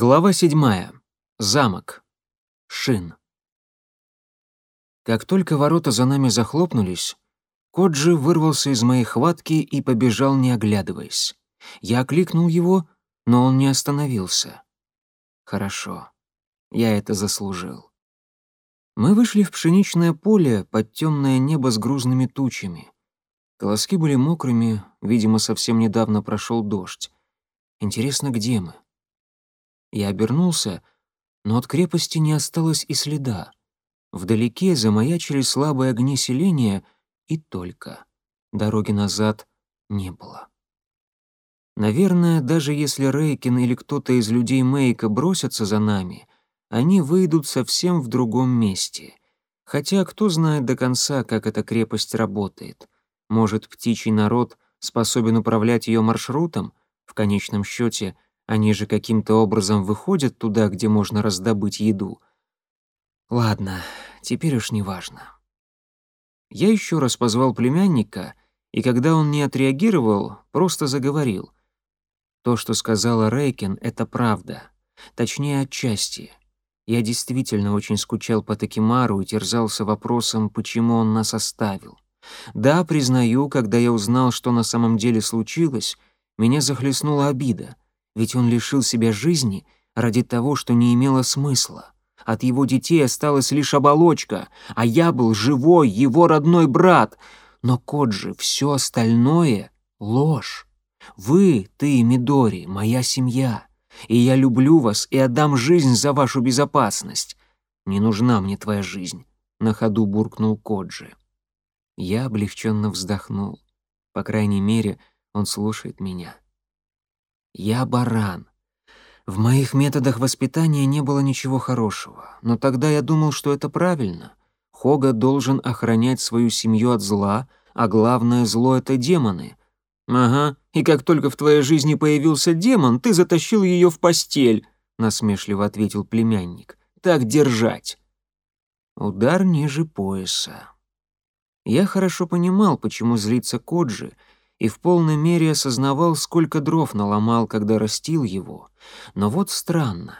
Глава седьмая. Замок. Шин. Как только ворота за нами захлопнулись, Коджи вырвался из моей хватки и побежал, не оглядываясь. Я окликнул его, но он не остановился. Хорошо. Я это заслужил. Мы вышли в пшеничное поле под темное небо с грузными тучами. Колоски были мокрыми, видимо, совсем недавно прошел дождь. Интересно, где мы? Я обернулся, но от крепости не осталось и следа. Вдалеке замаячили слабые огни селения, и только. Дороги назад не было. Наверное, даже если Рейкин или кто-то из людей Мейка бросятся за нами, они выйдут совсем в другом месте. Хотя кто знает до конца, как эта крепость работает. Может, птичий народ способен управлять ее маршрутом? В конечном счете — они же каким-то образом выходят туда, где можно раздобыть еду. Ладно, теперь уж не важно. Я еще раз позвал племянника, и когда он не отреагировал, просто заговорил. То, что сказала Рейкин, это правда. Точнее, отчасти. Я действительно очень скучал по Такимару и терзался вопросом, почему он нас оставил. Да, признаю, когда я узнал, что на самом деле случилось, меня захлестнула обида — ведь он лишил себя жизни ради того, что не имело смысла. От его детей осталась лишь оболочка, а я был живой, его родной брат. Но Коджи, все остальное — ложь. Вы, ты и Мидори, моя семья. И я люблю вас и отдам жизнь за вашу безопасность. Не нужна мне твоя жизнь, — на ходу буркнул Коджи. Я облегченно вздохнул. По крайней мере, он слушает меня. Я баран. В моих методах воспитания не было ничего хорошего, но тогда я думал, что это правильно. Хога должен охранять свою семью от зла, а главное зло — это демоны. «Ага, и как только в твоей жизни появился демон, ты затащил ее в постель», — насмешливо ответил племянник. «Так держать». Удар ниже пояса. Я хорошо понимал, почему злится Коджи — и в полной мере осознавал, сколько дров наломал, когда растил его. Но вот странно.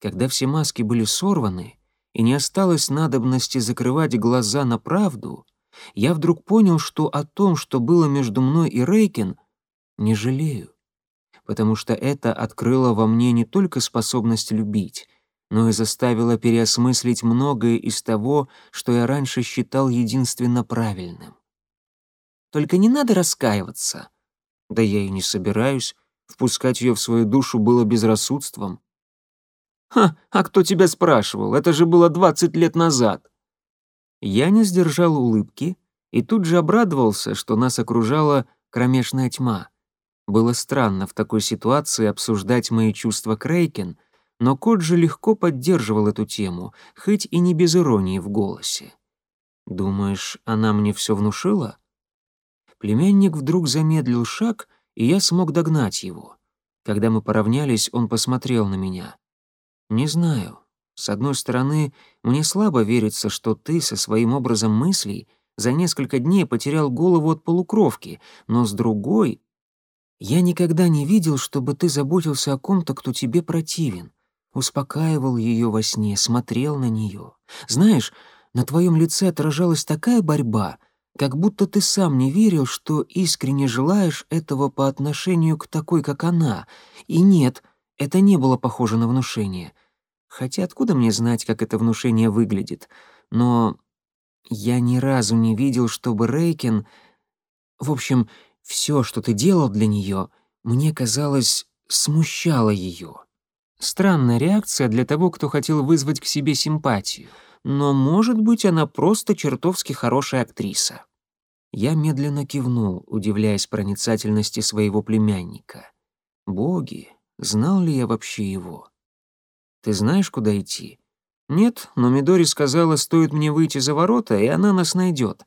Когда все маски были сорваны, и не осталось надобности закрывать глаза на правду, я вдруг понял, что о том, что было между мной и Рейкин, не жалею. Потому что это открыло во мне не только способность любить, но и заставило переосмыслить многое из того, что я раньше считал единственно правильным. Только не надо раскаиваться». «Да я и не собираюсь. Впускать ее в свою душу было безрассудством». «Ха, а кто тебя спрашивал? Это же было двадцать лет назад». Я не сдержал улыбки и тут же обрадовался, что нас окружала кромешная тьма. Было странно в такой ситуации обсуждать мои чувства Крейкен, но кот же легко поддерживал эту тему, хоть и не без иронии в голосе. «Думаешь, она мне все внушила?» Племянник вдруг замедлил шаг, и я смог догнать его. Когда мы поравнялись, он посмотрел на меня. «Не знаю. С одной стороны, мне слабо верится, что ты со своим образом мыслей за несколько дней потерял голову от полукровки, но с другой... Я никогда не видел, чтобы ты заботился о ком-то, кто тебе противен. Успокаивал ее во сне, смотрел на нее. Знаешь, на твоем лице отражалась такая борьба, как будто ты сам не верил, что искренне желаешь этого по отношению к такой, как она. И нет, это не было похоже на внушение. Хотя откуда мне знать, как это внушение выглядит? Но я ни разу не видел, чтобы Рейкин... В общем, все, что ты делал для нее, мне казалось, смущало ее. Странная реакция для того, кто хотел вызвать к себе симпатию. Но, может быть, она просто чертовски хорошая актриса. Я медленно кивнул, удивляясь проницательности своего племянника. Боги, знал ли я вообще его? Ты знаешь, куда идти? Нет, но Мидори сказала, стоит мне выйти за ворота, и она нас найдет.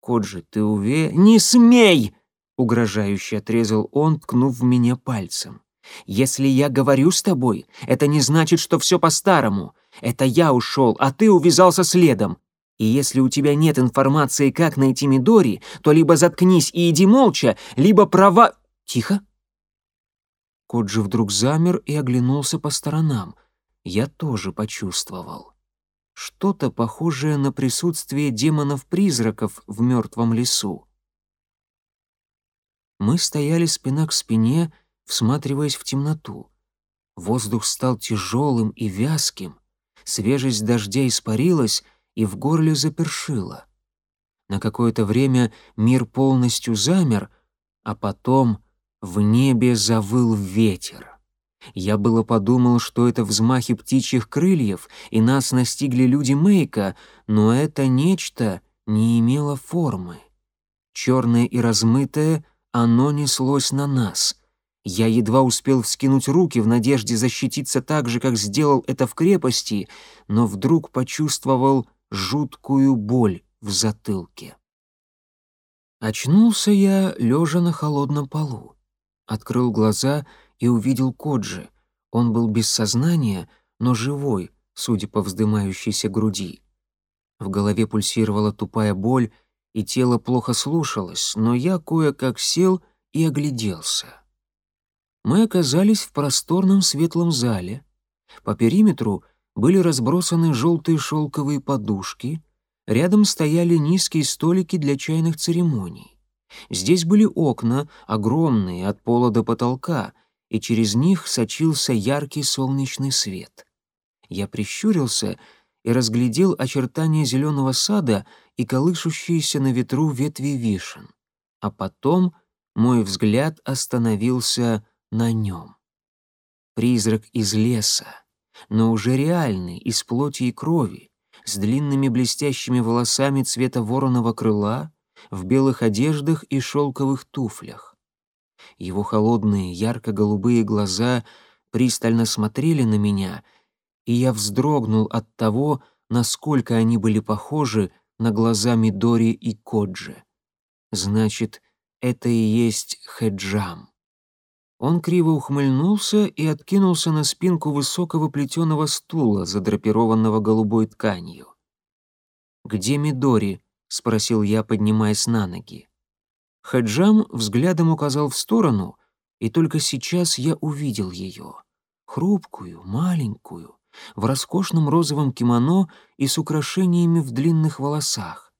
Коджи, ты уве... Не смей! Угрожающе отрезал он, ткнув в меня пальцем. «Если я говорю с тобой, это не значит, что все по-старому. Это я ушел, а ты увязался следом. И если у тебя нет информации, как найти Мидори, то либо заткнись и иди молча, либо права...» «Тихо!» Коджи вдруг замер и оглянулся по сторонам. Я тоже почувствовал. Что-то похожее на присутствие демонов-призраков в мертвом лесу. Мы стояли спина к спине, всматриваясь в темноту. Воздух стал тяжелым и вязким, свежесть дождя испарилась и в горле запершило. На какое-то время мир полностью замер, а потом в небе завыл ветер. Я было подумал, что это взмахи птичьих крыльев, и нас настигли люди Мейка, но это нечто не имело формы. Черное и размытое, оно неслось на нас. Я едва успел вскинуть руки в надежде защититься так же, как сделал это в крепости, но вдруг почувствовал жуткую боль в затылке. Очнулся я, лежа на холодном полу открыл глаза и увидел Коджи. Он был без сознания, но живой, судя по вздымающейся груди. В голове пульсировала тупая боль, и тело плохо слушалось, но я кое-как сел и огляделся. Мы оказались в просторном светлом зале. По периметру были разбросаны желтые шелковые подушки, рядом стояли низкие столики для чайных церемоний. Здесь были окна, огромные, от пола до потолка, и через них сочился яркий солнечный свет. Я прищурился и разглядел очертания зеленого сада и колышущиеся на ветру ветви вишен. А потом мой взгляд остановился на нем. Призрак из леса, но уже реальный, из плоти и крови, с длинными блестящими волосами цвета вороного крыла, в белых одеждах и шелковых туфлях. Его холодные, ярко-голубые глаза пристально смотрели на меня, и я вздрогнул от того, насколько они были похожи на глаза Мидори и Коджи. Значит, это и есть Хеджам. Он криво ухмыльнулся и откинулся на спинку высокого плетеного стула, задрапированного голубой тканью. «Где Мидори?» — спросил я, поднимаясь на ноги. Хаджам взглядом указал в сторону, и только сейчас я увидел ее. Хрупкую, маленькую, в роскошном розовом кимоно и с украшениями в длинных волосах.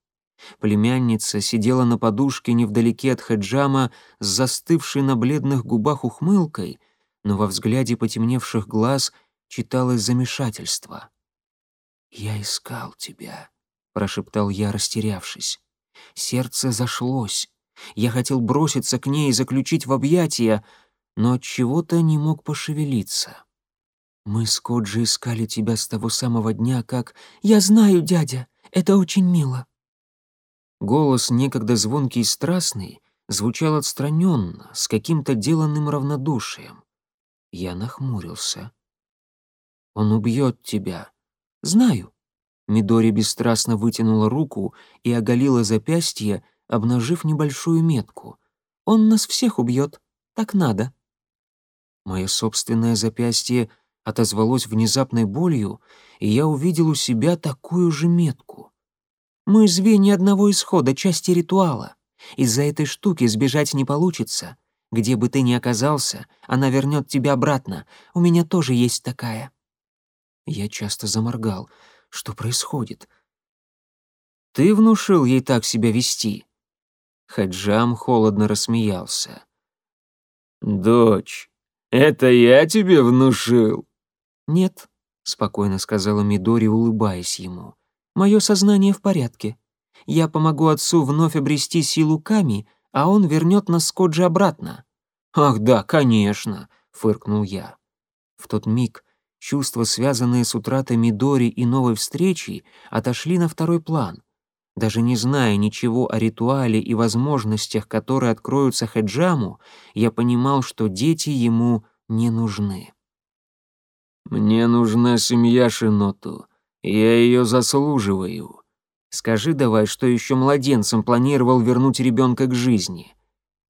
Племянница сидела на подушке невдалеке от Хаджама с застывшей на бледных губах ухмылкой, но во взгляде потемневших глаз читалось замешательство. «Я искал тебя», — прошептал я, растерявшись. Сердце зашлось. Я хотел броситься к ней и заключить в объятия, но от чего-то не мог пошевелиться. Мы с Коджи искали тебя с того самого дня, как... Я знаю, дядя, это очень мило. Голос, некогда звонкий и страстный, звучал отстраненно, с каким-то деланным равнодушием. Я нахмурился. Он убьет тебя. Знаю. Мидори бесстрастно вытянула руку и оголила запястье, обнажив небольшую метку. «Он нас всех убьет. Так надо». Мое собственное запястье отозвалось внезапной болью, и я увидел у себя такую же метку. «Мы звенья одного исхода, части ритуала. Из-за этой штуки сбежать не получится. Где бы ты ни оказался, она вернет тебя обратно. У меня тоже есть такая». Я часто заморгал — что происходит? Ты внушил ей так себя вести? Хаджам холодно рассмеялся. Дочь, это я тебе внушил? Нет, спокойно сказала Мидори, улыбаясь ему. Мое сознание в порядке. Я помогу отцу вновь обрести силу Ками, а он вернет нас с обратно. Ах да, конечно, фыркнул я. В тот миг Чувства, связанные с утратой Мидори и новой встречей, отошли на второй план. Даже не зная ничего о ритуале и возможностях, которые откроются Хеджаму, я понимал, что дети ему не нужны. «Мне нужна семья Шиноту. Я ее заслуживаю. Скажи давай, что еще младенцем планировал вернуть ребенка к жизни?»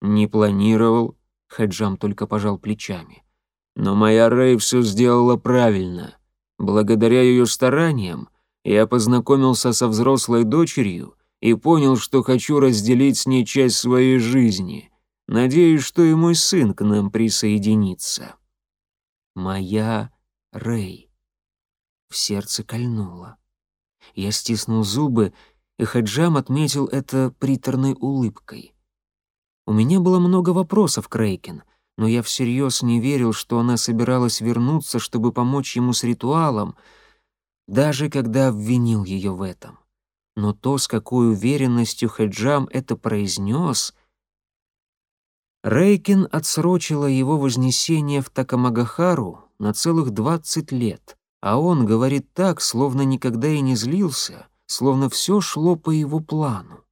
«Не планировал», — Хеджам только пожал плечами. Но моя Рэй все сделала правильно. Благодаря ее стараниям я познакомился со взрослой дочерью и понял, что хочу разделить с ней часть своей жизни. Надеюсь, что и мой сын к нам присоединится. Моя Рэй. В сердце кольнуло. Я стиснул зубы, и Хаджам отметил это приторной улыбкой. У меня было много вопросов к Рейкин, но я всерьез не верил, что она собиралась вернуться, чтобы помочь ему с ритуалом, даже когда обвинил ее в этом. Но то, с какой уверенностью Хаджам это произнес... Рейкин отсрочила его вознесение в Такамагахару на целых двадцать лет, а он говорит так, словно никогда и не злился, словно все шло по его плану.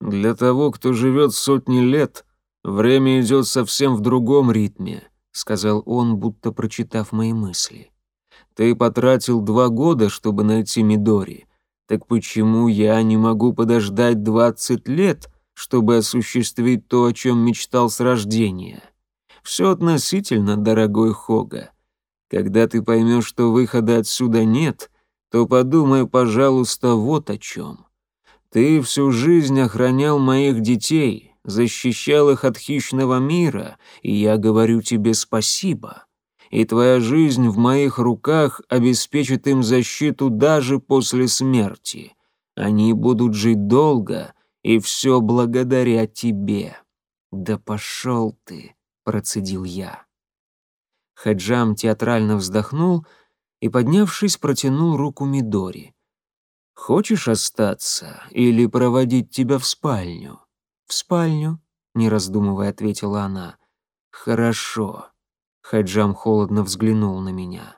«Для того, кто живет сотни лет, время идет совсем в другом ритме», — сказал он, будто прочитав мои мысли. «Ты потратил два года, чтобы найти Мидори. Так почему я не могу подождать двадцать лет, чтобы осуществить то, о чем мечтал с рождения? Все относительно, дорогой Хога. Когда ты поймешь, что выхода отсюда нет, то подумай, пожалуйста, вот о чем. Ты всю жизнь охранял моих детей, защищал их от хищного мира, и я говорю тебе спасибо. И твоя жизнь в моих руках обеспечит им защиту даже после смерти. Они будут жить долго, и все благодаря тебе. Да пошел ты, процедил я. Хаджам театрально вздохнул и, поднявшись, протянул руку Мидори. «Хочешь остаться или проводить тебя в спальню?» «В спальню», — не раздумывая ответила она. «Хорошо». Хаджам холодно взглянул на меня.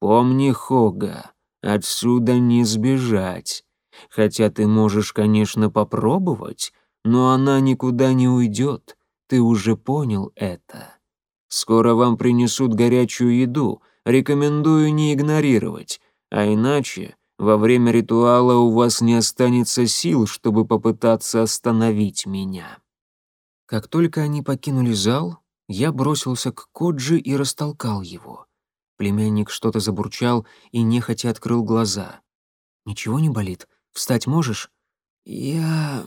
«Помни, Хога, отсюда не сбежать. Хотя ты можешь, конечно, попробовать, но она никуда не уйдет. Ты уже понял это. Скоро вам принесут горячую еду. Рекомендую не игнорировать, а иначе во время ритуала у вас не останется сил, чтобы попытаться остановить меня». Как только они покинули зал, я бросился к Коджи и растолкал его. Племянник что-то забурчал и нехотя открыл глаза. «Ничего не болит? Встать можешь?» «Я...»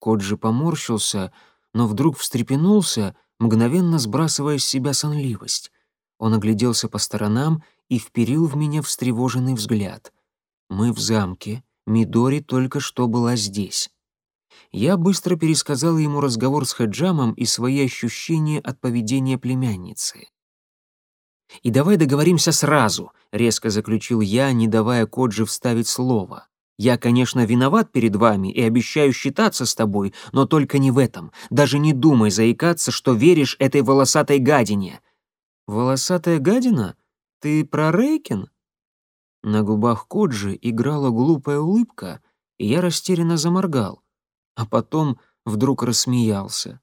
Коджи поморщился, но вдруг встрепенулся, мгновенно сбрасывая с себя сонливость. Он огляделся по сторонам и вперил в меня встревоженный взгляд. Мы в замке, Мидори только что была здесь. Я быстро пересказал ему разговор с Хаджамом и свои ощущения от поведения племянницы. «И давай договоримся сразу», — резко заключил я, не давая Коджи вставить слово. «Я, конечно, виноват перед вами и обещаю считаться с тобой, но только не в этом. Даже не думай заикаться, что веришь этой волосатой гадине». «Волосатая гадина? Ты про Рейкин?» На губах Коджи играла глупая улыбка, и я растерянно заморгал, а потом вдруг рассмеялся.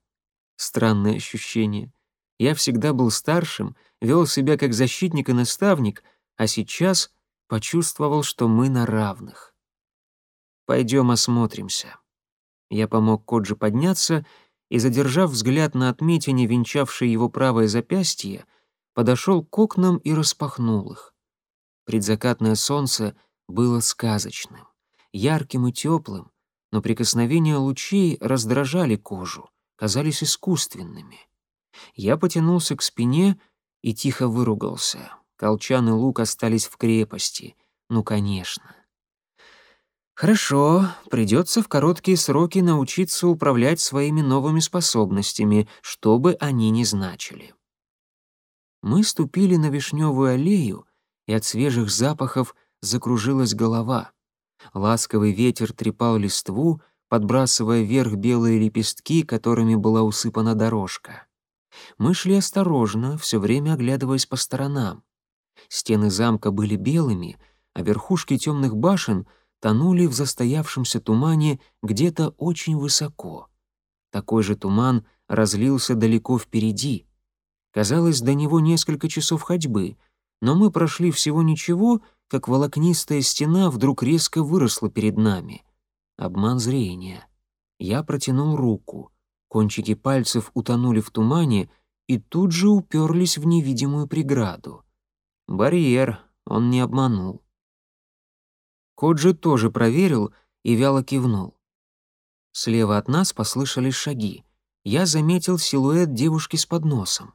Странное ощущение. Я всегда был старшим, вел себя как защитник и наставник, а сейчас почувствовал, что мы на равных. Пойдем осмотримся. Я помог Коджи подняться и, задержав взгляд на отметине, венчавшей его правое запястье, подошел к окнам и распахнул их. Предзакатное солнце было сказочным, ярким и теплым, но прикосновения лучей раздражали кожу, казались искусственными. Я потянулся к спине и тихо выругался. Колчан и лук остались в крепости. Ну, конечно. Хорошо, придется в короткие сроки научиться управлять своими новыми способностями, что бы они ни значили. Мы ступили на вишневую аллею, и от свежих запахов закружилась голова. Ласковый ветер трепал листву, подбрасывая вверх белые лепестки, которыми была усыпана дорожка. Мы шли осторожно, все время оглядываясь по сторонам. Стены замка были белыми, а верхушки темных башен тонули в застоявшемся тумане где-то очень высоко. Такой же туман разлился далеко впереди. Казалось, до него несколько часов ходьбы — но мы прошли всего ничего, как волокнистая стена вдруг резко выросла перед нами. Обман зрения. Я протянул руку. Кончики пальцев утонули в тумане и тут же уперлись в невидимую преграду. Барьер, он не обманул. Коджи тоже проверил и вяло кивнул. Слева от нас послышались шаги. Я заметил силуэт девушки с подносом.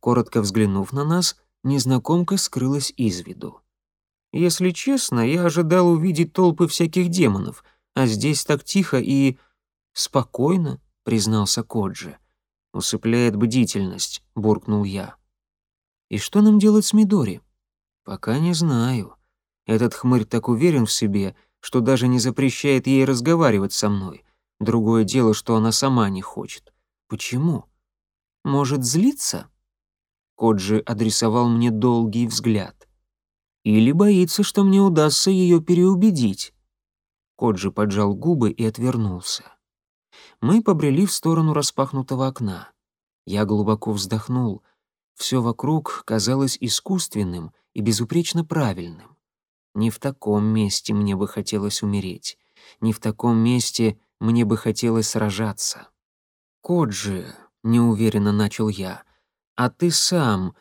Коротко взглянув на нас, незнакомка скрылась из виду. Если честно, я ожидал увидеть толпы всяких демонов, а здесь так тихо и... спокойно, признался Коджи. Усыпляет бдительность, буркнул я. И что нам делать с Мидори? Пока не знаю. Этот хмырь так уверен в себе, что даже не запрещает ей разговаривать со мной. Другое дело, что она сама не хочет. Почему? Может, злиться? Коджи адресовал мне долгий взгляд. Или боится, что мне удастся ее переубедить. Коджи поджал губы и отвернулся. Мы побрели в сторону распахнутого окна. Я глубоко вздохнул. Все вокруг казалось искусственным и безупречно правильным. Не в таком месте мне бы хотелось умереть. Не в таком месте мне бы хотелось сражаться. «Коджи», — неуверенно начал я, — «а ты сам...»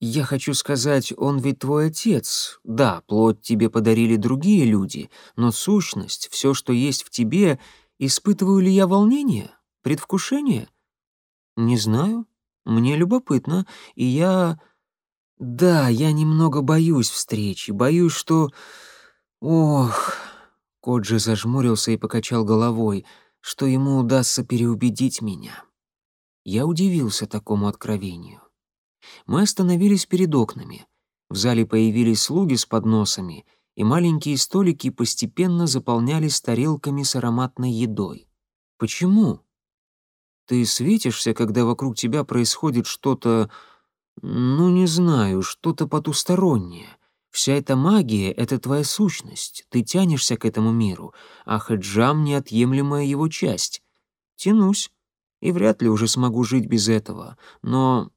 Я хочу сказать, он ведь твой отец. Да, плоть тебе подарили другие люди, но сущность, все, что есть в тебе, испытываю ли я волнение, предвкушение? Не знаю. Мне любопытно, и я... Да, я немного боюсь встречи, боюсь, что... Ох... Коджи зажмурился и покачал головой, что ему удастся переубедить меня. Я удивился такому откровению. Мы остановились перед окнами. В зале появились слуги с подносами, и маленькие столики постепенно заполнялись тарелками с ароматной едой. Почему? Ты светишься, когда вокруг тебя происходит что-то, ну не знаю, что-то потустороннее. Вся эта магия — это твоя сущность, ты тянешься к этому миру, а хаджам — неотъемлемая его часть. Тянусь, и вряд ли уже смогу жить без этого, но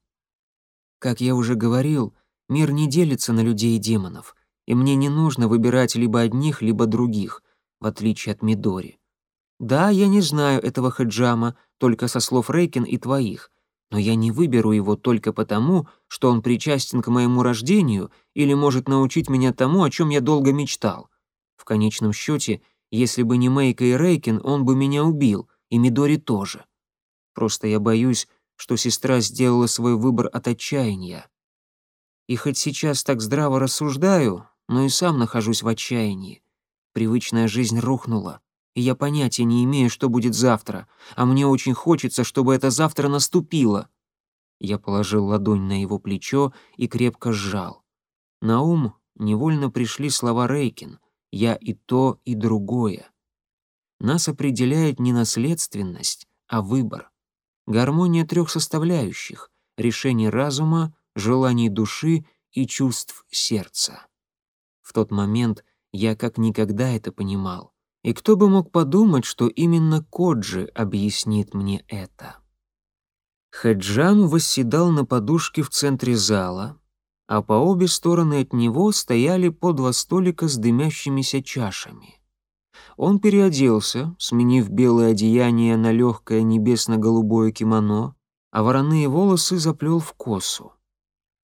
как я уже говорил, мир не делится на людей и демонов, и мне не нужно выбирать либо одних, либо других, в отличие от Мидори. Да, я не знаю этого хаджама, только со слов Рейкин и твоих, но я не выберу его только потому, что он причастен к моему рождению или может научить меня тому, о чем я долго мечтал. В конечном счете, если бы не Мейка и Рейкин, он бы меня убил, и Мидори тоже. Просто я боюсь, что сестра сделала свой выбор от отчаяния. И хоть сейчас так здраво рассуждаю, но и сам нахожусь в отчаянии. Привычная жизнь рухнула, и я понятия не имею, что будет завтра, а мне очень хочется, чтобы это завтра наступило. Я положил ладонь на его плечо и крепко сжал. На ум невольно пришли слова Рейкин «Я и то, и другое». Нас определяет не наследственность, а выбор гармония трех составляющих — решение разума, желаний души и чувств сердца. В тот момент я как никогда это понимал. И кто бы мог подумать, что именно Коджи объяснит мне это? Хаджан восседал на подушке в центре зала, а по обе стороны от него стояли по два столика с дымящимися чашами. Он переоделся, сменив белое одеяние на легкое небесно-голубое кимоно, а вороные волосы заплел в косу.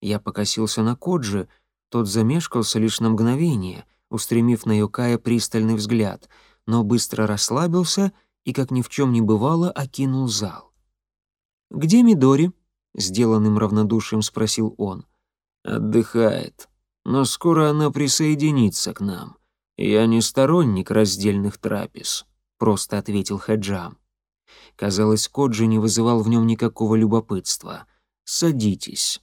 Я покосился на Коджи, тот замешкался лишь на мгновение, устремив на Йокая пристальный взгляд, но быстро расслабился и, как ни в чем не бывало, окинул зал. «Где Мидори?» — сделанным равнодушием спросил он. «Отдыхает, но скоро она присоединится к нам. «Я не сторонник раздельных трапез», — просто ответил Хаджам. Казалось, Коджи не вызывал в нем никакого любопытства. «Садитесь».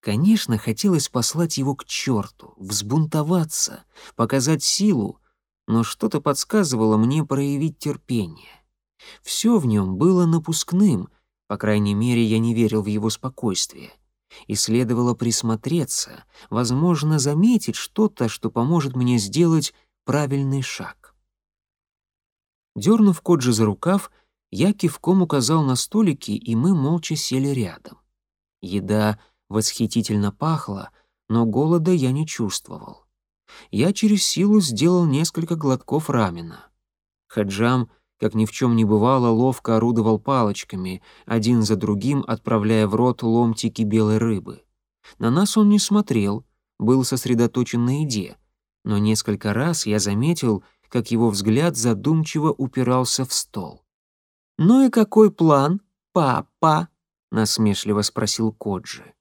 Конечно, хотелось послать его к черту, взбунтоваться, показать силу, но что-то подсказывало мне проявить терпение. Все в нем было напускным, по крайней мере, я не верил в его спокойствие и следовало присмотреться, возможно, заметить что-то, что поможет мне сделать правильный шаг. Дернув Коджи за рукав, я кивком указал на столики, и мы молча сели рядом. Еда восхитительно пахла, но голода я не чувствовал. Я через силу сделал несколько глотков рамена. Хаджам — как ни в чем не бывало, ловко орудовал палочками, один за другим отправляя в рот ломтики белой рыбы. На нас он не смотрел, был сосредоточен на еде, но несколько раз я заметил, как его взгляд задумчиво упирался в стол. «Ну и какой план, папа?» насмешливо спросил Коджи.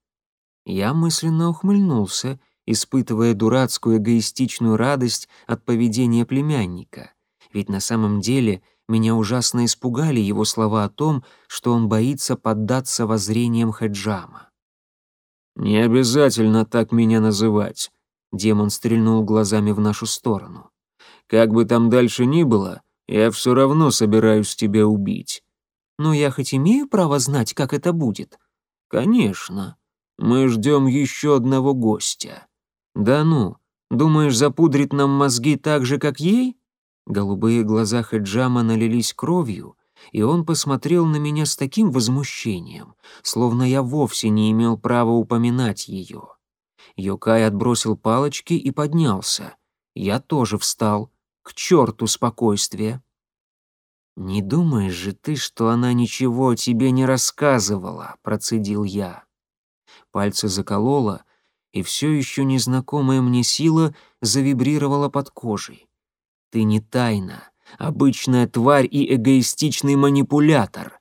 Я мысленно ухмыльнулся, испытывая дурацкую эгоистичную радость от поведения племянника. Ведь на самом деле меня ужасно испугали его слова о том, что он боится поддаться воззрениям Хаджама. «Не обязательно так меня называть», — демон стрельнул глазами в нашу сторону. «Как бы там дальше ни было, я все равно собираюсь тебя убить». «Но я хоть имею право знать, как это будет?» «Конечно. Мы ждем еще одного гостя». «Да ну, думаешь, запудрит нам мозги так же, как ей?» Голубые глаза Хаджама налились кровью, и он посмотрел на меня с таким возмущением, словно я вовсе не имел права упоминать ее. Йокай отбросил палочки и поднялся. Я тоже встал. К черту спокойствие. «Не думаешь же ты, что она ничего тебе не рассказывала?» — процедил я. Пальцы закололо, и все еще незнакомая мне сила завибрировала под кожей. «Ты не тайна, обычная тварь и эгоистичный манипулятор».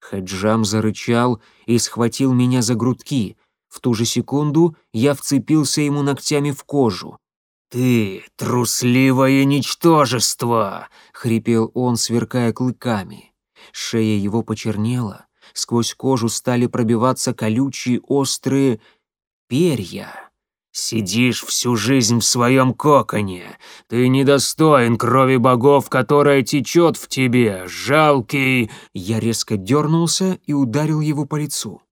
Хаджам зарычал и схватил меня за грудки. В ту же секунду я вцепился ему ногтями в кожу. «Ты трусливое ничтожество!» — хрипел он, сверкая клыками. Шея его почернела, сквозь кожу стали пробиваться колючие острые перья. Сидишь всю жизнь в своем коконе. Ты недостоин крови богов, которая течет в тебе, жалкий...» Я резко дернулся и ударил его по лицу.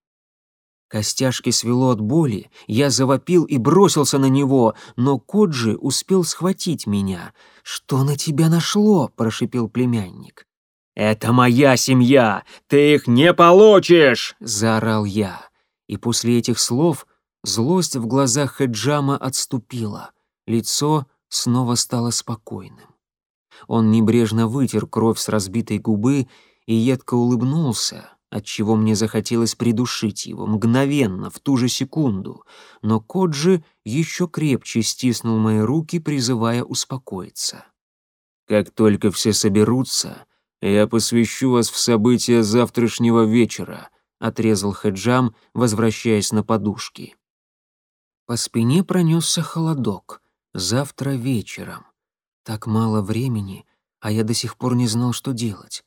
Костяшки свело от боли, я завопил и бросился на него, но Коджи успел схватить меня. «Что на тебя нашло?» – прошипел племянник. «Это моя семья! Ты их не получишь!» – заорал я. И после этих слов Злость в глазах Хеджама отступила, лицо снова стало спокойным. Он небрежно вытер кровь с разбитой губы и едко улыбнулся, отчего мне захотелось придушить его мгновенно, в ту же секунду, но Коджи еще крепче стиснул мои руки, призывая успокоиться. «Как только все соберутся, я посвящу вас в события завтрашнего вечера», — отрезал Хеджам, возвращаясь на подушки. По спине пронесся холодок. Завтра вечером. Так мало времени, а я до сих пор не знал, что делать.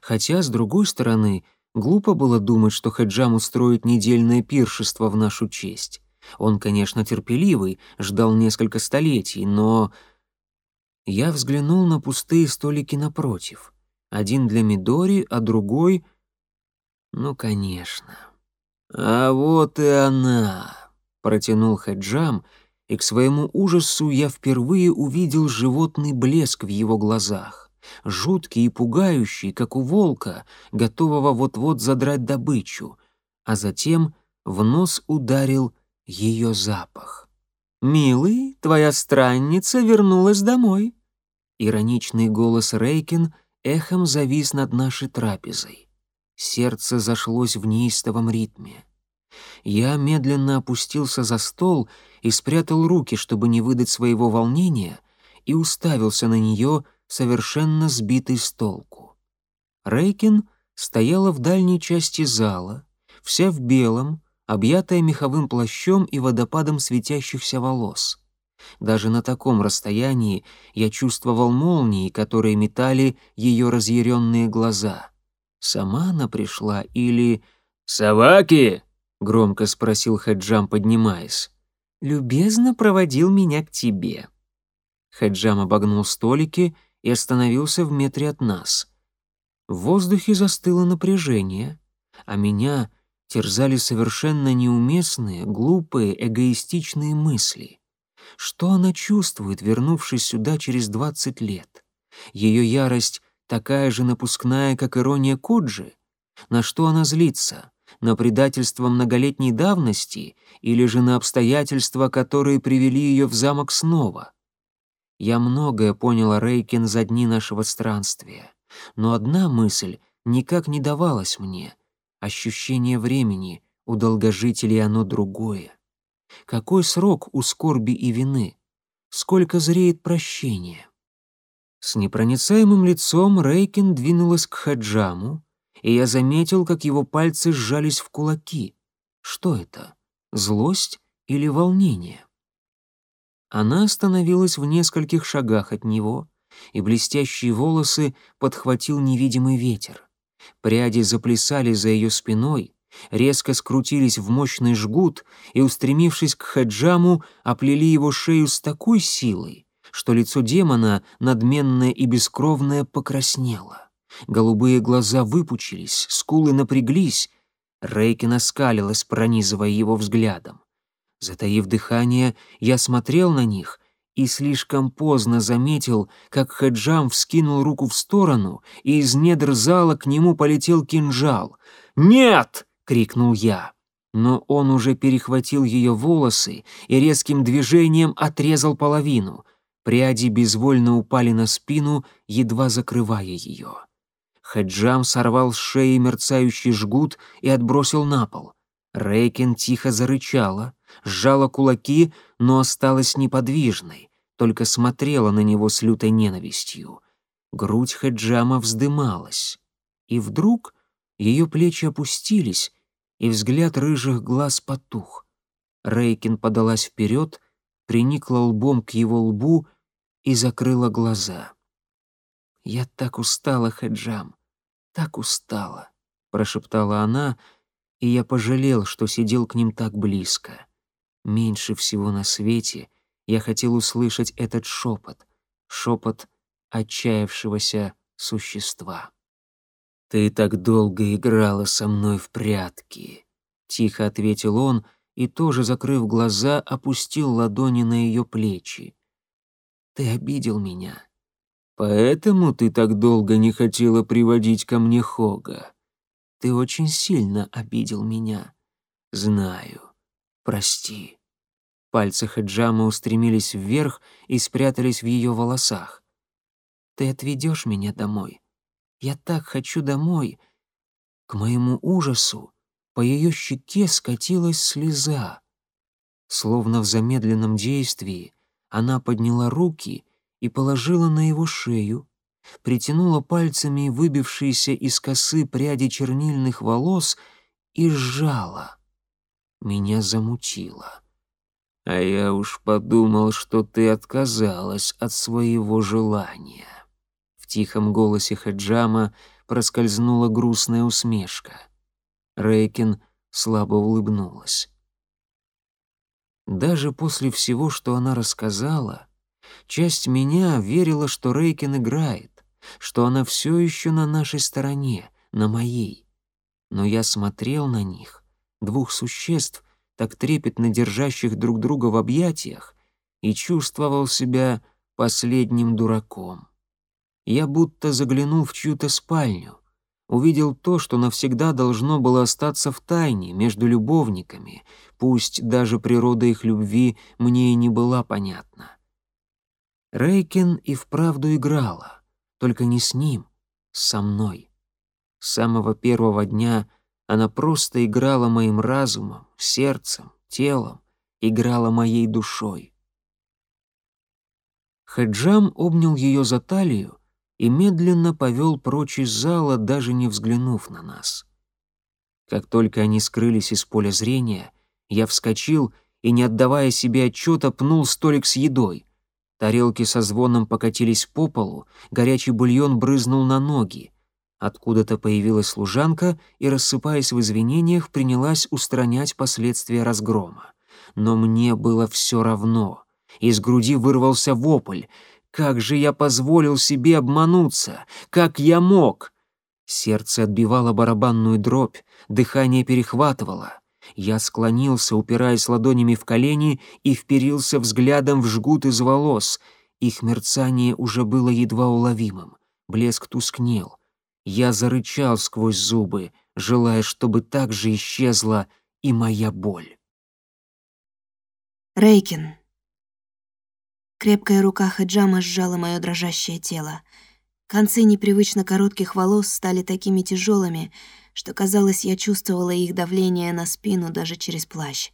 Хотя, с другой стороны, глупо было думать, что Хаджам устроит недельное пиршество в нашу честь. Он, конечно, терпеливый, ждал несколько столетий, но... Я взглянул на пустые столики напротив. Один для Мидори, а другой... Ну, конечно. А вот и она протянул Хаджам, и к своему ужасу я впервые увидел животный блеск в его глазах, жуткий и пугающий, как у волка, готового вот-вот задрать добычу, а затем в нос ударил ее запах. «Милый, твоя странница вернулась домой». Ироничный голос Рейкин эхом завис над нашей трапезой. Сердце зашлось в неистовом ритме. Я медленно опустился за стол и спрятал руки, чтобы не выдать своего волнения, и уставился на нее, совершенно сбитый с толку. Рейкин стояла в дальней части зала, вся в белом, объятая меховым плащом и водопадом светящихся волос. Даже на таком расстоянии я чувствовал молнии, которые метали ее разъяренные глаза. Сама она пришла или... «Собаки!» — громко спросил Хаджам, поднимаясь. «Любезно проводил меня к тебе». Хаджам обогнул столики и остановился в метре от нас. В воздухе застыло напряжение, а меня терзали совершенно неуместные, глупые, эгоистичные мысли. Что она чувствует, вернувшись сюда через двадцать лет? Ее ярость такая же напускная, как ирония Коджи? На что она злится? На предательство многолетней давности или же на обстоятельства, которые привели ее в замок снова. Я многое поняла Рейкин за дни нашего странствия, но одна мысль никак не давалась мне. Ощущение времени, у долгожителей оно другое. Какой срок у скорби и вины? Сколько зреет прощения? С непроницаемым лицом Рейкин двинулась к Хаджаму, и я заметил, как его пальцы сжались в кулаки. Что это? Злость или волнение? Она остановилась в нескольких шагах от него, и блестящие волосы подхватил невидимый ветер. Пряди заплясали за ее спиной, резко скрутились в мощный жгут и, устремившись к Хаджаму, оплели его шею с такой силой, что лицо демона, надменное и бескровное, покраснело. Голубые глаза выпучились, скулы напряглись. Рейкин оскалилась, пронизывая его взглядом. Затаив дыхание, я смотрел на них и слишком поздно заметил, как Хаджам вскинул руку в сторону, и из недр зала к нему полетел кинжал. «Нет!» — крикнул я. Но он уже перехватил ее волосы и резким движением отрезал половину. Пряди безвольно упали на спину, едва закрывая ее. Хаджам сорвал с шеи мерцающий жгут и отбросил на пол. Рейкин тихо зарычала, сжала кулаки, но осталась неподвижной, только смотрела на него с лютой ненавистью. Грудь Хаджама вздымалась. И вдруг ее плечи опустились, и взгляд рыжих глаз потух. Рейкин подалась вперед, приникла лбом к его лбу и закрыла глаза. «Я так устала, Хаджам, так устала», — прошептала она, и я пожалел, что сидел к ним так близко. Меньше всего на свете я хотел услышать этот шепот, шепот отчаявшегося существа. «Ты так долго играла со мной в прятки», — тихо ответил он и, тоже закрыв глаза, опустил ладони на ее плечи. «Ты обидел меня. Поэтому ты так долго не хотела приводить ко мне Хога. Ты очень сильно обидел меня. Знаю. Прости». Пальцы Хаджама устремились вверх и спрятались в ее волосах. «Ты отведешь меня домой? Я так хочу домой!» К моему ужасу по ее щеке скатилась слеза. Словно в замедленном действии она подняла руки и положила на его шею, притянула пальцами выбившиеся из косы пряди чернильных волос и сжала меня замутило. А я уж подумал, что ты отказалась от своего желания. В тихом голосе Хаджама проскользнула грустная усмешка. Рейкин слабо улыбнулась. Даже после всего, что она рассказала, часть меня верила, что Рейкин играет, что она все еще на нашей стороне, на моей. Но я смотрел на них двух существ, так трепетно держащих друг друга в объятиях, и чувствовал себя последним дураком. Я будто заглянул в чью-то спальню, увидел то, что навсегда должно было остаться в тайне между любовниками, пусть даже природа их любви мне и не была понятна. Рейкин и вправду играла, только не с ним, со мной. С самого первого дня она просто играла моим разумом, сердцем, телом, играла моей душой. Хаджам обнял ее за талию и медленно повел прочь из зала, даже не взглянув на нас. Как только они скрылись из поля зрения, я вскочил и, не отдавая себе отчета, пнул столик с едой. Тарелки со звоном покатились по полу, горячий бульон брызнул на ноги. Откуда-то появилась служанка и, рассыпаясь в извинениях, принялась устранять последствия разгрома. Но мне было все равно. Из груди вырвался вопль. «Как же я позволил себе обмануться? Как я мог?» Сердце отбивало барабанную дробь, дыхание перехватывало. Я склонился, упираясь ладонями в колени, и вперился взглядом в жгут из волос. Их мерцание уже было едва уловимым. Блеск тускнел. Я зарычал сквозь зубы, желая, чтобы так же исчезла и моя боль. Рейкин. Крепкая рука Хаджама сжала мое дрожащее тело. Концы непривычно коротких волос стали такими тяжелыми, что, казалось, я чувствовала их давление на спину даже через плащ.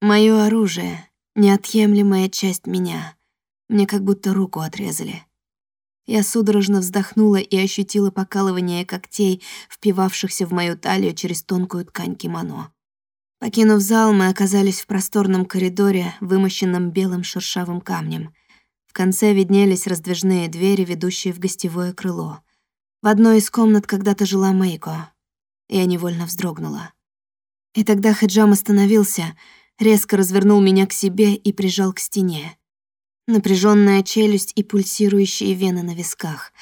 Мое оружие — неотъемлемая часть меня. Мне как будто руку отрезали. Я судорожно вздохнула и ощутила покалывание когтей, впивавшихся в мою талию через тонкую ткань кимоно. Покинув зал, мы оказались в просторном коридоре, вымощенном белым шершавым камнем. В конце виднелись раздвижные двери, ведущие в гостевое крыло. В одной из комнат когда-то жила Мейко. Я невольно вздрогнула. И тогда Хаджам остановился, резко развернул меня к себе и прижал к стене. Напряженная челюсть и пульсирующие вены на висках.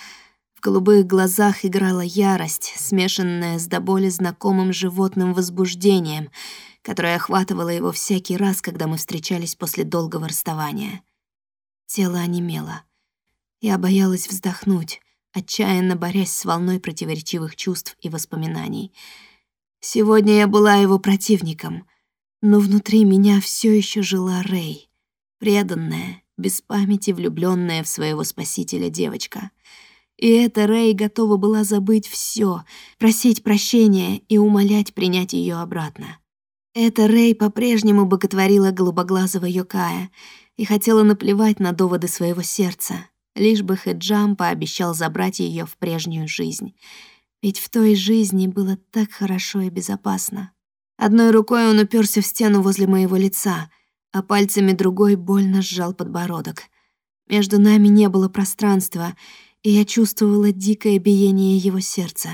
В голубых глазах играла ярость, смешанная с до боли знакомым животным возбуждением, которое охватывало его всякий раз, когда мы встречались после долгого расставания. Тело онемело. Я боялась вздохнуть, отчаянно борясь с волной противоречивых чувств и воспоминаний. Сегодня я была его противником, но внутри меня все еще жила Рэй, преданная, без памяти влюбленная в своего спасителя девочка. И эта Рэй готова была забыть все, просить прощения и умолять принять ее обратно. Эта Рэй по-прежнему боготворила голубоглазого Йокая и хотела наплевать на доводы своего сердца, лишь бы Хэджам пообещал забрать ее в прежнюю жизнь. Ведь в той жизни было так хорошо и безопасно. Одной рукой он уперся в стену возле моего лица — а пальцами другой больно сжал подбородок. Между нами не было пространства, и я чувствовала дикое биение его сердца.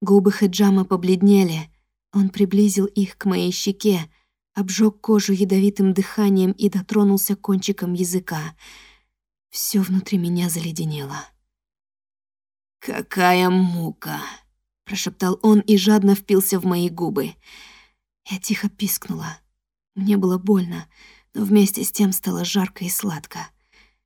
Губы Хеджама побледнели. Он приблизил их к моей щеке, обжег кожу ядовитым дыханием и дотронулся кончиком языка. Все внутри меня заледенело. «Какая мука!» — прошептал он и жадно впился в мои губы. Я тихо пискнула. Мне было больно, но вместе с тем стало жарко и сладко.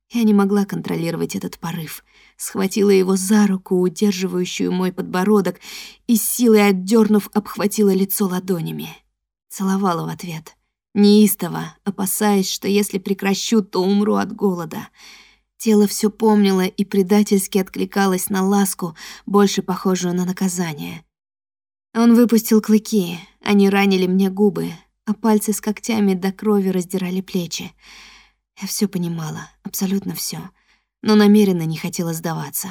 Я не могла контролировать этот порыв. Схватила его за руку, удерживающую мой подбородок, и силой отдернув, обхватила лицо ладонями. Целовала в ответ. Неистово, опасаясь, что если прекращу, то умру от голода. Тело все помнило и предательски откликалось на ласку, больше похожую на наказание. Он выпустил клыки, они ранили мне губы, а пальцы с когтями до крови раздирали плечи. Я все понимала, абсолютно все, но намеренно не хотела сдаваться.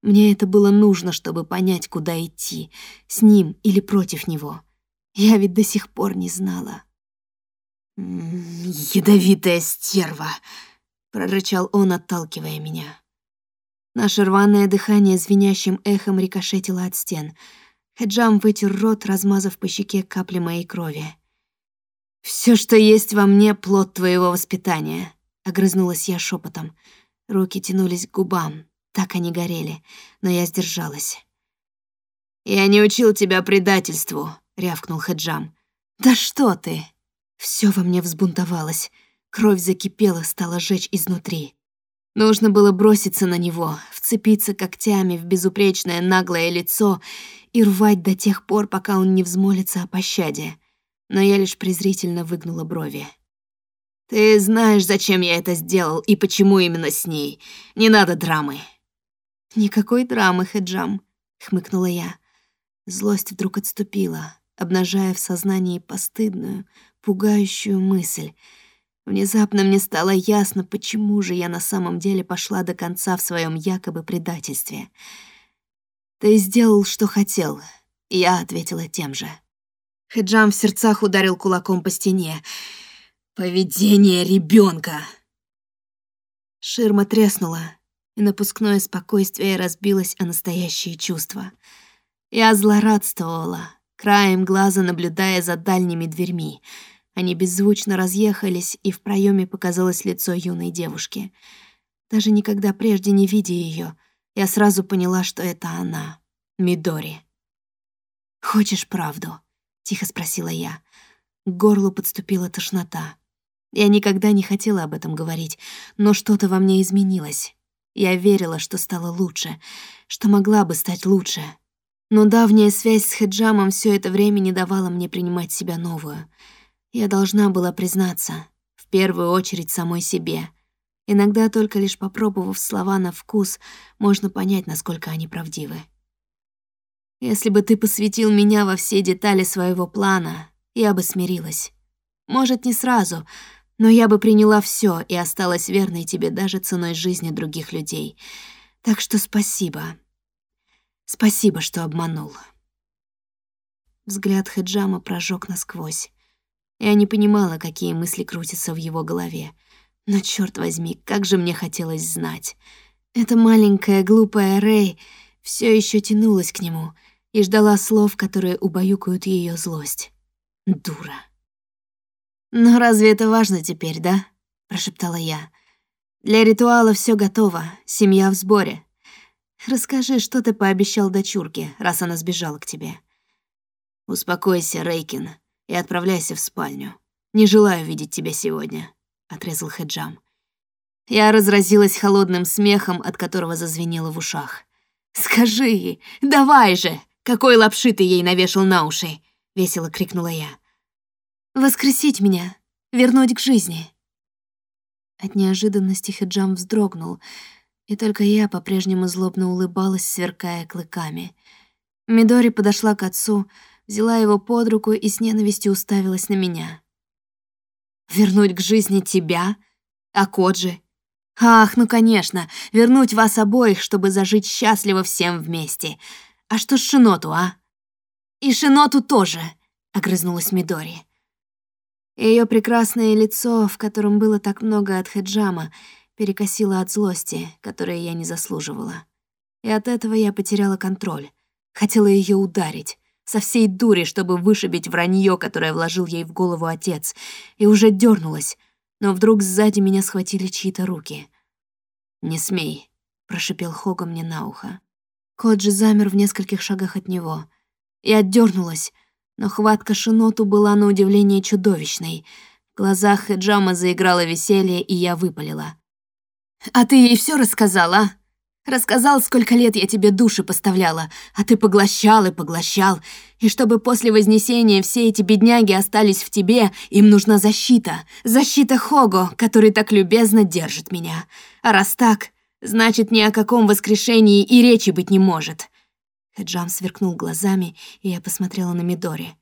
Мне это было нужно, чтобы понять, куда идти, с ним или против него. Я ведь до сих пор не знала. «Ядовитая стерва!» — прорычал он, отталкивая меня. Наше рваное дыхание звенящим эхом рикошетило от стен. Хеджам вытер рот, размазав по щеке капли моей крови. Все, что есть во мне, плод твоего воспитания», — огрызнулась я шепотом. Руки тянулись к губам, так они горели, но я сдержалась. «Я не учил тебя предательству», — рявкнул Хаджам. «Да что ты!» Все во мне взбунтовалось. Кровь закипела, стала жечь изнутри. Нужно было броситься на него, вцепиться когтями в безупречное наглое лицо и рвать до тех пор, пока он не взмолится о пощаде но я лишь презрительно выгнула брови. «Ты знаешь, зачем я это сделал и почему именно с ней. Не надо драмы». «Никакой драмы, Хеджам», — хмыкнула я. Злость вдруг отступила, обнажая в сознании постыдную, пугающую мысль. Внезапно мне стало ясно, почему же я на самом деле пошла до конца в своем якобы предательстве. «Ты сделал, что хотел», — я ответила тем же. Хеджам в сердцах ударил кулаком по стене. «Поведение ребенка. Ширма треснула, и напускное спокойствие разбилось о настоящие чувства. Я злорадствовала, краем глаза наблюдая за дальними дверьми. Они беззвучно разъехались, и в проеме показалось лицо юной девушки. Даже никогда прежде не видя ее, я сразу поняла, что это она, Мидори. «Хочешь правду?» — тихо спросила я. К горлу подступила тошнота. Я никогда не хотела об этом говорить, но что-то во мне изменилось. Я верила, что стала лучше, что могла бы стать лучше. Но давняя связь с Хеджамом все это время не давала мне принимать себя новую. Я должна была признаться, в первую очередь самой себе. Иногда только лишь попробовав слова на вкус, можно понять, насколько они правдивы. Если бы ты посвятил меня во все детали своего плана, я бы смирилась. Может, не сразу, но я бы приняла все и осталась верной тебе даже ценой жизни других людей. Так что спасибо. Спасибо, что обманул. Взгляд Хеджама прожег насквозь. Я не понимала, какие мысли крутятся в его голове. Но черт возьми, как же мне хотелось знать. Эта маленькая глупая Рэй все еще тянулась к нему и ждала слов, которые убаюкают ее злость. Дура. «Но разве это важно теперь, да?» — прошептала я. «Для ритуала все готово, семья в сборе. Расскажи, что ты пообещал дочурке, раз она сбежала к тебе». «Успокойся, Рейкин, и отправляйся в спальню. Не желаю видеть тебя сегодня», — отрезал Хеджам. Я разразилась холодным смехом, от которого зазвенело в ушах. «Скажи ей, давай же! Какой лапши ты ей навешал на уши!» — весело крикнула я. «Воскресить меня, вернуть к жизни». От неожиданности Хеджам вздрогнул, и только я по-прежнему злобно улыбалась, сверкая клыками. Мидори подошла к отцу, взяла его под руку и с ненавистью уставилась на меня. «Вернуть к жизни тебя? А Коджи? Ах, ну конечно, вернуть вас обоих, чтобы зажить счастливо всем вместе. А что с Шиноту, а? И Шиноту тоже, огрызнулась Мидори. Ее прекрасное лицо, в котором было так много от Хеджама, перекосило от злости, которой я не заслуживала. И от этого я потеряла контроль. Хотела ее ударить, со всей дури, чтобы вышибить вранье, которое вложил ей в голову отец, и уже дернулась, но вдруг сзади меня схватили чьи-то руки. «Не смей», — прошипел Хога мне на ухо. Коджи замер в нескольких шагах от него. Я отдернулась, но хватка Шиноту была на удивление чудовищной. В глазах Хеджама заиграло веселье, и я выпалила. «А ты ей все рассказала, Рассказал, сколько лет я тебе души поставляла, а ты поглощал и поглощал. И чтобы после Вознесения все эти бедняги остались в тебе, им нужна защита. Защита Хого, который так любезно держит меня. А раз так, значит, ни о каком воскрешении и речи быть не может». Хеджам сверкнул глазами, и я посмотрела на Мидори.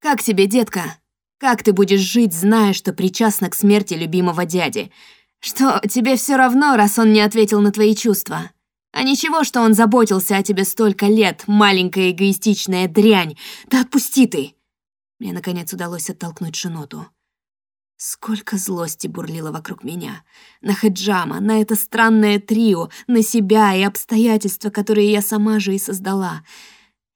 «Как тебе, детка? Как ты будешь жить, зная, что причастна к смерти любимого дяди? Что, тебе все равно, раз он не ответил на твои чувства?» А ничего, что он заботился о тебе столько лет, маленькая эгоистичная дрянь. Да отпусти ты!» Мне, наконец, удалось оттолкнуть Шиноту. Сколько злости бурлило вокруг меня. На Хеджама, на это странное трио, на себя и обстоятельства, которые я сама же и создала.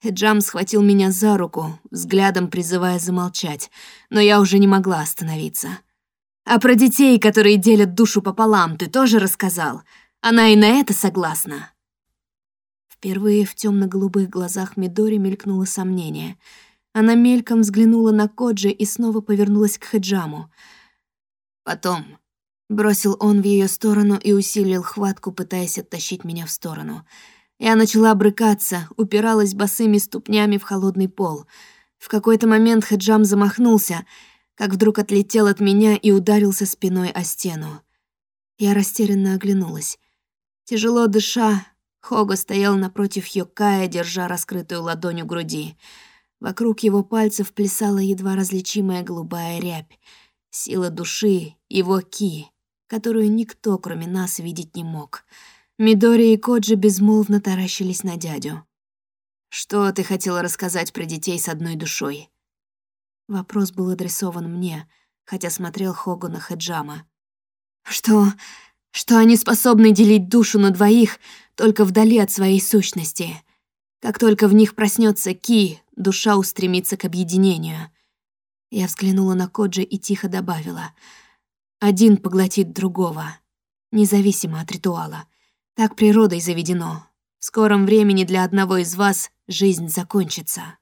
Хеджам схватил меня за руку, взглядом призывая замолчать, но я уже не могла остановиться. «А про детей, которые делят душу пополам, ты тоже рассказал?» Она и на это согласна. Впервые в темно-голубых глазах Мидори мелькнуло сомнение. Она мельком взглянула на Коджи и снова повернулась к Хеджаму. «Потом», — бросил он в ее сторону и усилил хватку, пытаясь оттащить меня в сторону. Я начала брыкаться, упиралась босыми ступнями в холодный пол. В какой-то момент Хеджам замахнулся, как вдруг отлетел от меня и ударился спиной о стену. Я растерянно оглянулась. Тяжело дыша, Хога стоял напротив Йокая, держа раскрытую ладонь у груди. Вокруг его пальцев плясала едва различимая голубая рябь. Сила души, его ки, которую никто, кроме нас, видеть не мог. Мидори и Коджи безмолвно таращились на дядю. «Что ты хотела рассказать про детей с одной душой?» Вопрос был адресован мне, хотя смотрел Хогу на Хаджама. «Что что они способны делить душу на двоих только вдали от своей сущности. Как только в них проснется Ки, душа устремится к объединению. Я взглянула на Коджи и тихо добавила. Один поглотит другого, независимо от ритуала. Так природой заведено. В скором времени для одного из вас жизнь закончится.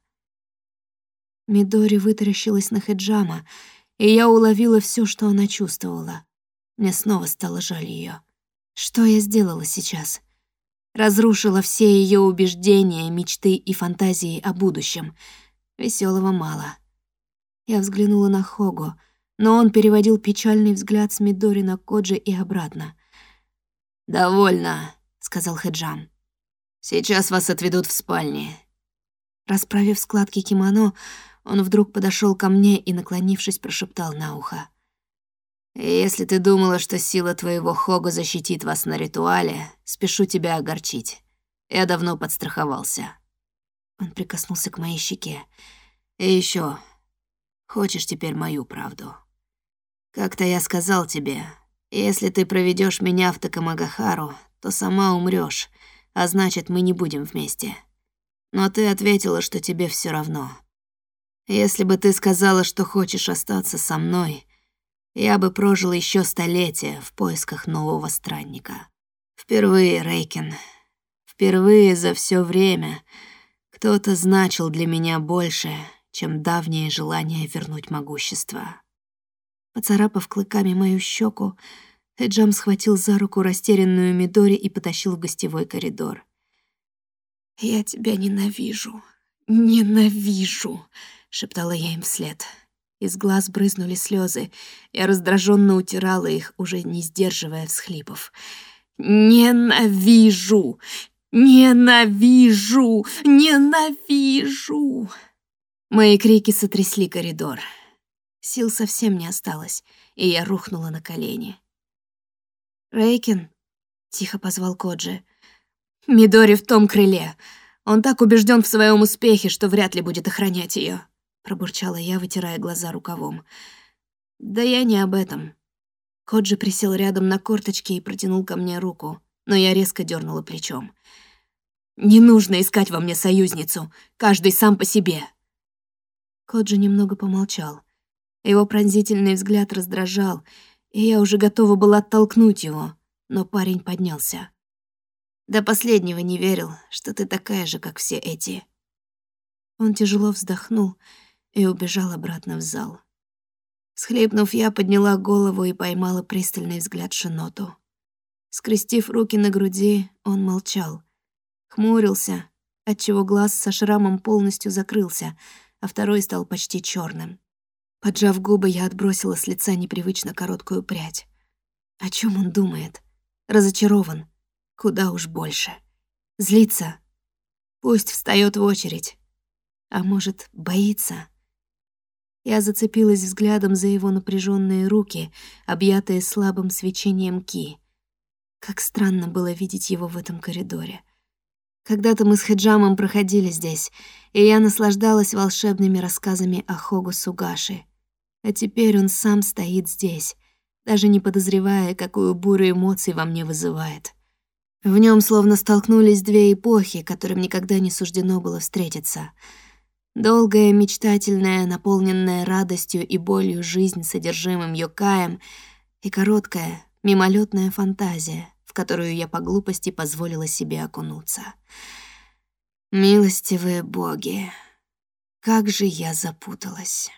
Мидори вытаращилась на Хеджама, и я уловила все, что она чувствовала. Мне снова стало жаль ее. Что я сделала сейчас? Разрушила все ее убеждения, мечты и фантазии о будущем. Веселого мало. Я взглянула на Хого, но он переводил печальный взгляд с Мидори на Коджи и обратно. «Довольно», — сказал Хеджам. «Сейчас вас отведут в спальне». Расправив складки кимоно, он вдруг подошел ко мне и, наклонившись, прошептал на ухо. Если ты думала, что сила твоего Хога защитит вас на ритуале, спешу тебя огорчить. Я давно подстраховался. Он прикоснулся к моей щеке. И еще, хочешь теперь мою правду? Как-то я сказал тебе, если ты проведешь меня в Такамагахару, то сама умрешь, а значит, мы не будем вместе. Но ты ответила, что тебе все равно. Если бы ты сказала, что хочешь остаться со мной, я бы прожил еще столетия в поисках нового странника. Впервые, Рейкин, впервые за все время кто-то значил для меня больше, чем давнее желание вернуть могущество. Поцарапав клыками мою щеку, Эджам схватил за руку растерянную Мидори и потащил в гостевой коридор. «Я тебя ненавижу, ненавижу», — шептала я им вслед. Из глаз брызнули слезы. Я раздраженно утирала их, уже не сдерживая всхлипов. «Ненавижу! Ненавижу! Ненавижу!» Мои крики сотрясли коридор. Сил совсем не осталось, и я рухнула на колени. «Рейкин?» — тихо позвал Коджи. «Мидори в том крыле. Он так убежден в своем успехе, что вряд ли будет охранять ее пробурчала я, вытирая глаза рукавом. Да я не об этом. Коджи присел рядом на корточки и протянул ко мне руку, но я резко дернула плечом. Не нужно искать во мне союзницу, каждый сам по себе. Коджи немного помолчал. Его пронзительный взгляд раздражал, и я уже готова была оттолкнуть его, но парень поднялся. До последнего не верил, что ты такая же, как все эти. Он тяжело вздохнул и убежал обратно в зал. Схлипнув, я подняла голову и поймала пристальный взгляд Шиноту. Скрестив руки на груди, он молчал. Хмурился, отчего глаз со шрамом полностью закрылся, а второй стал почти черным. Поджав губы, я отбросила с лица непривычно короткую прядь. О чем он думает? Разочарован. Куда уж больше. Злится. Пусть встает в очередь. А может, боится? Я зацепилась взглядом за его напряженные руки, объятые слабым свечением ки. Как странно было видеть его в этом коридоре. Когда-то мы с Хеджамом проходили здесь, и я наслаждалась волшебными рассказами о Хогу Сугаши. А теперь он сам стоит здесь, даже не подозревая, какую бурю эмоций во мне вызывает. В нем словно столкнулись две эпохи, которым никогда не суждено было встретиться — Долгая, мечтательная, наполненная радостью и болью жизнь содержимым Йокаем и короткая, мимолетная фантазия, в которую я по глупости позволила себе окунуться. Милостивые боги, как же я запуталась.